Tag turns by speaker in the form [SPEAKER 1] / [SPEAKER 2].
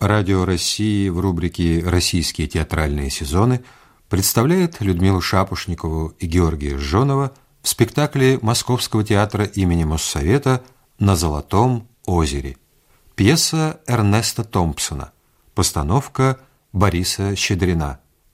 [SPEAKER 1] Радио России в рубрике «Российские театральные сезоны» представляет Людмилу Шапошникову и Георгия Жонова в спектакле Московского театра имени Моссовета «На Золотом озере». Пьеса Эрнеста Томпсона. Постановка Бориса Щедрина.